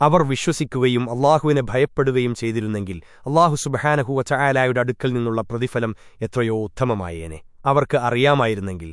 അവർ വിശ്വസിക്കുകയും അള്ളാഹുവിനെ ഭയപ്പെടുകയും ചെയ്തിരുന്നെങ്കിൽ അള്ളാഹു സുബഹാനഹുവ ചായാലായുടെ അടുക്കൽ നിന്നുള്ള പ്രതിഫലം എത്രയോ ഉത്തമമായേനെ. അവർക്ക് അറിയാമായിരുന്നെങ്കിൽ